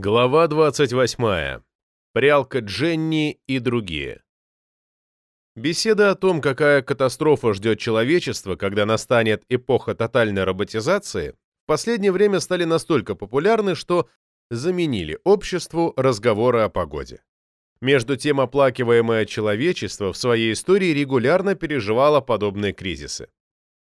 Глава 28. Прялка Дженни и другие. Беседа о том, какая катастрофа ждет человечество, когда настанет эпоха тотальной роботизации, в последнее время стали настолько популярны, что заменили обществу разговоры о погоде. Между тем, оплакиваемое человечество в своей истории регулярно переживало подобные кризисы.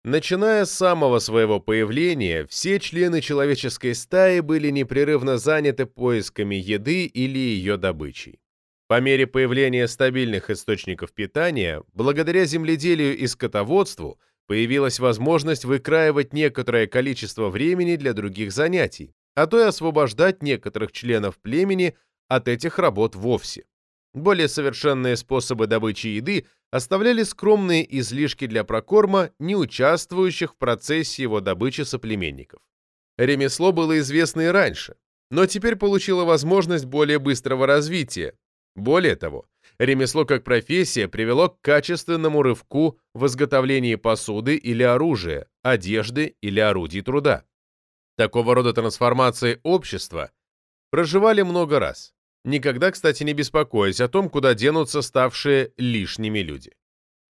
Начиная с самого своего появления, все члены человеческой стаи были непрерывно заняты поисками еды или ее добычей. По мере появления стабильных источников питания, благодаря земледелию и скотоводству, появилась возможность выкраивать некоторое количество времени для других занятий, а то и освобождать некоторых членов племени от этих работ вовсе. Более совершенные способы добычи еды оставляли скромные излишки для прокорма, не участвующих в процессе его добычи соплеменников. Ремесло было известно и раньше, но теперь получило возможность более быстрого развития. Более того, ремесло как профессия привело к качественному рывку в изготовлении посуды или оружия, одежды или орудий труда. Такого рода трансформации общества проживали много раз никогда, кстати, не беспокоясь о том, куда денутся ставшие лишними люди.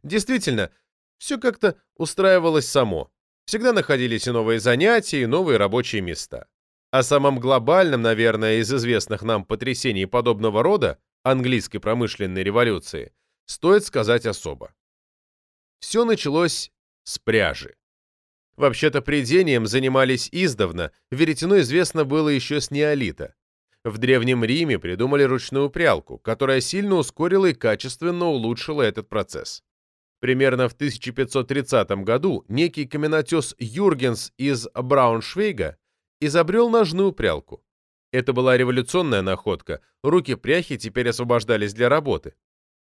Действительно, все как-то устраивалось само. Всегда находились и новые занятия, и новые рабочие места. О самом глобальном, наверное, из известных нам потрясений подобного рода, английской промышленной революции, стоит сказать особо. Все началось с пряжи. Вообще-то придением занимались издавна, веретено известно было еще с неолита. В Древнем Риме придумали ручную прялку, которая сильно ускорила и качественно улучшила этот процесс. Примерно в 1530 году некий каменотес Юргенс из Брауншвейга изобрел ножную прялку. Это была революционная находка, руки пряхи теперь освобождались для работы.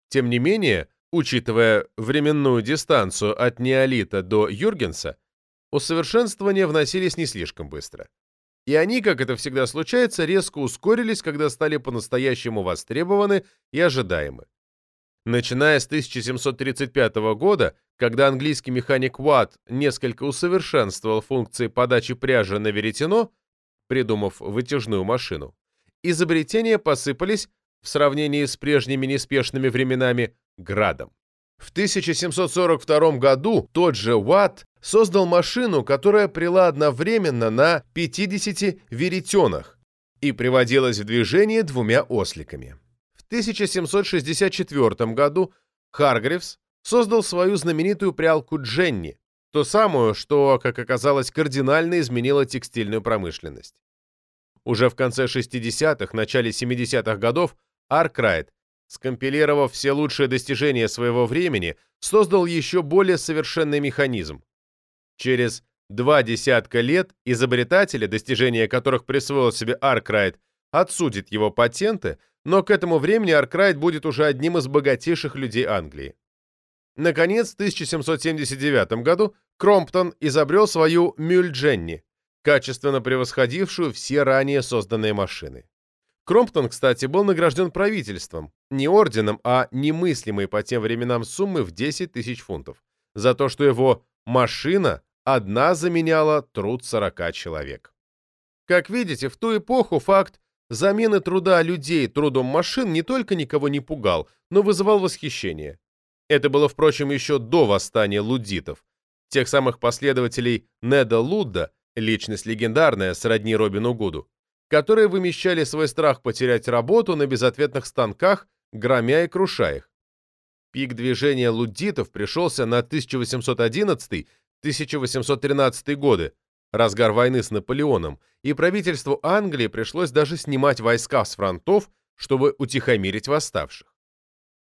Тем не менее, учитывая временную дистанцию от неолита до Юргенса, усовершенствования вносились не слишком быстро и они, как это всегда случается, резко ускорились, когда стали по-настоящему востребованы и ожидаемы. Начиная с 1735 года, когда английский механик Уатт несколько усовершенствовал функции подачи пряжи на веретено, придумав вытяжную машину, изобретения посыпались в сравнении с прежними неспешными временами градом. В 1742 году тот же Уатт создал машину, которая прила одновременно на 50 веретенах и приводилась в движение двумя осликами. В 1764 году Харгривс создал свою знаменитую прялку Дженни, ту самую, что, как оказалось, кардинально изменила текстильную промышленность. Уже в конце 60-х, начале 70-х годов Аркрайт скомпилировав все лучшие достижения своего времени, создал еще более совершенный механизм. Через два десятка лет изобретатели, достижения которых присвоил себе Аркрайт, отсудят его патенты, но к этому времени Аркрайт будет уже одним из богатейших людей Англии. Наконец, в 1779 году Кромптон изобрел свою Мюль Дженни, качественно превосходившую все ранее созданные машины. Кромптон, кстати, был награжден правительством, не орденом, а немыслимой по тем временам суммы в 10 тысяч фунтов, за то, что его машина одна заменяла труд 40 человек. Как видите, в ту эпоху факт замены труда людей трудом машин не только никого не пугал, но вызывал восхищение. Это было, впрочем, еще до восстания луддитов, тех самых последователей Неда Лудда, личность легендарная, сродни Робину Гуду, которые вымещали свой страх потерять работу на безответных станках, громя и круша их. Пик движения луддитов пришелся на 1811-1813 годы, разгар войны с Наполеоном, и правительству Англии пришлось даже снимать войска с фронтов, чтобы утихомирить восставших.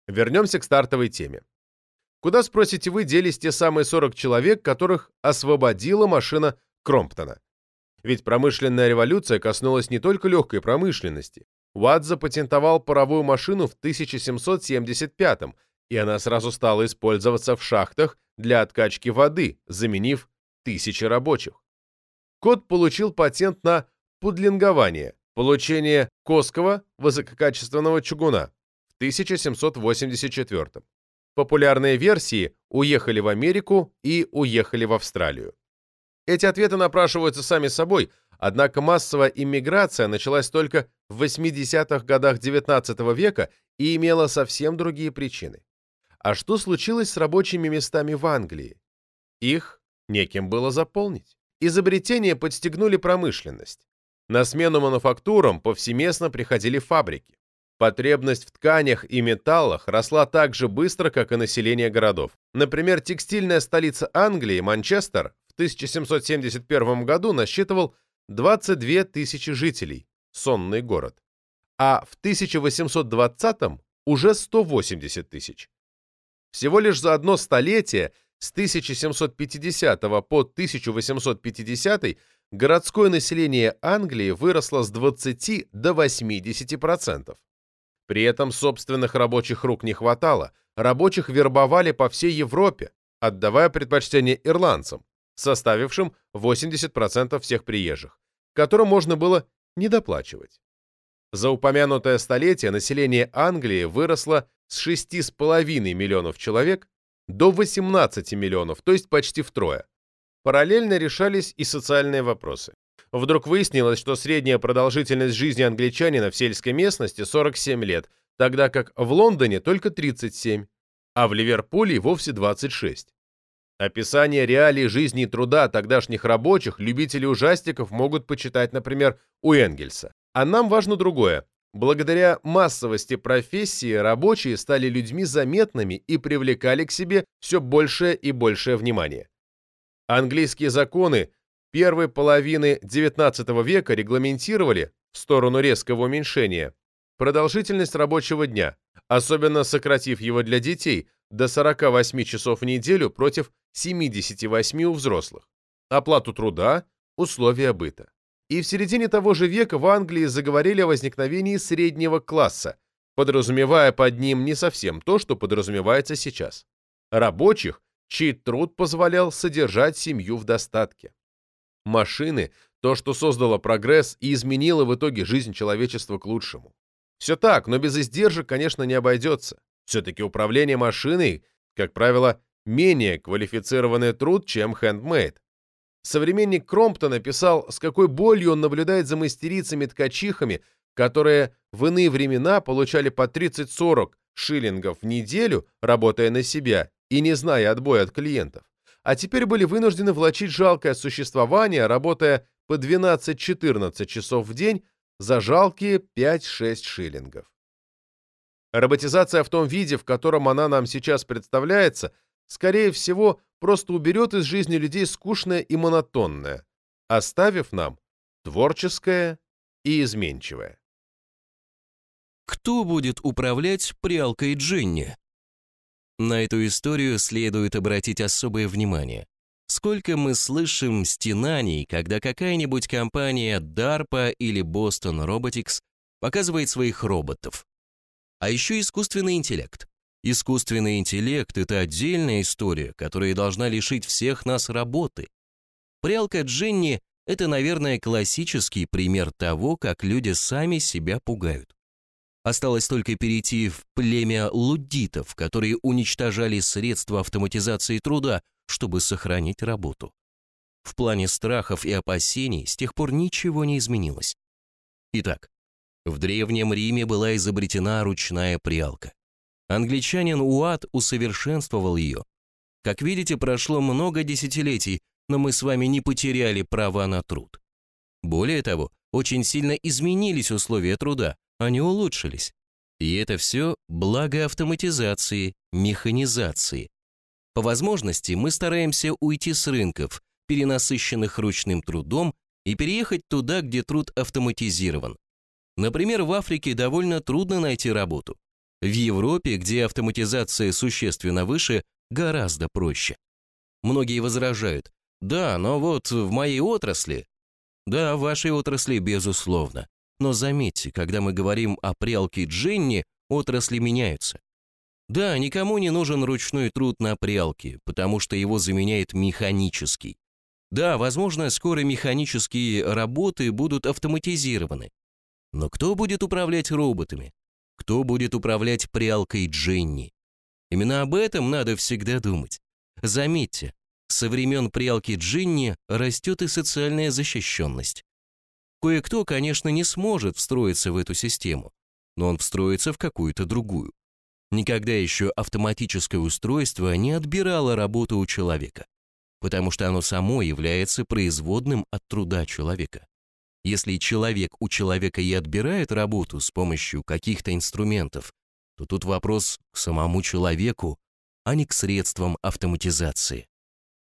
Вернемся к стартовой теме. Куда, спросите вы, делись те самые 40 человек, которых освободила машина Кромптона? Ведь промышленная революция коснулась не только легкой промышленности. Уатт запатентовал паровую машину в 1775 и она сразу стала использоваться в шахтах для откачки воды, заменив тысячи рабочих. Кот получил патент на пудлингование, получение коского высококачественного чугуна в 1784. Популярные версии уехали в Америку и уехали в Австралию. Эти ответы напрашиваются сами собой, однако массовая иммиграция началась только в 80-х годах XIX века и имела совсем другие причины. А что случилось с рабочими местами в Англии? Их неким было заполнить. Изобретения подстегнули промышленность. На смену мануфактурам повсеместно приходили фабрики. Потребность в тканях и металлах росла так же быстро, как и население городов. Например, текстильная столица Англии, Манчестер, 1771 году насчитывал 22 тысячи жителей, сонный город, а в 1820 уже 180 тысяч. Всего лишь за одно столетие с 1750 по 1850 городское население Англии выросло с 20 до 80%. При этом собственных рабочих рук не хватало, рабочих вербовали по всей Европе, отдавая предпочтение ирландцам, составившим 80% всех приезжих, которым можно было недоплачивать. За упомянутое столетие население Англии выросло с 6,5 миллионов человек до 18 миллионов, то есть почти втрое. Параллельно решались и социальные вопросы. Вдруг выяснилось, что средняя продолжительность жизни англичанина в сельской местности 47 лет, тогда как в Лондоне только 37, а в Ливерпуле вовсе 26. Описание реалий жизни и труда тогдашних рабочих любители ужастиков могут почитать, например, у Энгельса. А нам важно другое. Благодаря массовости профессии рабочие стали людьми заметными и привлекали к себе все большее и большее внимание. Английские законы первой половины XIX века регламентировали, в сторону резкого уменьшения, продолжительность рабочего дня, особенно сократив его для детей до 48 часов в неделю против 78 у взрослых, оплату труда, условия быта. И в середине того же века в Англии заговорили о возникновении среднего класса, подразумевая под ним не совсем то, что подразумевается сейчас. Рабочих, чей труд позволял содержать семью в достатке. Машины – то, что создало прогресс и изменило в итоге жизнь человечества к лучшему. Все так, но без издержек, конечно, не обойдется. Все-таки управление машиной, как правило, менее квалифицированный труд, чем хендмейд. Современник Кромптона писал, с какой болью он наблюдает за мастерицами-ткачихами, которые в иные времена получали по 30-40 шиллингов в неделю, работая на себя и не зная отбоя от клиентов, а теперь были вынуждены влачить жалкое существование, работая по 12-14 часов в день за жалкие 5-6 шиллингов. Роботизация в том виде, в котором она нам сейчас представляется, скорее всего, просто уберет из жизни людей скучное и монотонное, оставив нам творческое и изменчивое. Кто будет управлять прялкой Джинни? На эту историю следует обратить особое внимание. Сколько мы слышим стенаний, когда какая-нибудь компания DARPA или Boston Robotics показывает своих роботов. А еще искусственный интеллект. Искусственный интеллект — это отдельная история, которая должна лишить всех нас работы. Прялка Дженни — это, наверное, классический пример того, как люди сами себя пугают. Осталось только перейти в племя луддитов, которые уничтожали средства автоматизации труда, чтобы сохранить работу. В плане страхов и опасений с тех пор ничего не изменилось. Итак, в Древнем Риме была изобретена ручная прялка. Англичанин Уат усовершенствовал ее. Как видите, прошло много десятилетий, но мы с вами не потеряли права на труд. Более того, очень сильно изменились условия труда, они улучшились. И это все благо автоматизации, механизации. По возможности мы стараемся уйти с рынков, перенасыщенных ручным трудом, и переехать туда, где труд автоматизирован. Например, в Африке довольно трудно найти работу. В Европе, где автоматизация существенно выше, гораздо проще. Многие возражают, да, но вот в моей отрасли. Да, в вашей отрасли, безусловно. Но заметьте, когда мы говорим о прялке Дженни, отрасли меняются. Да, никому не нужен ручной труд на прялке, потому что его заменяет механический. Да, возможно, скоро механические работы будут автоматизированы. Но кто будет управлять роботами? Кто будет управлять прялкой Дженни? Именно об этом надо всегда думать. Заметьте, Со времен прялки Джинни растет и социальная защищенность. Кое-кто, конечно, не сможет встроиться в эту систему, но он встроится в какую-то другую. Никогда еще автоматическое устройство не отбирало работу у человека, потому что оно само является производным от труда человека. Если человек у человека и отбирает работу с помощью каких-то инструментов, то тут вопрос к самому человеку, а не к средствам автоматизации.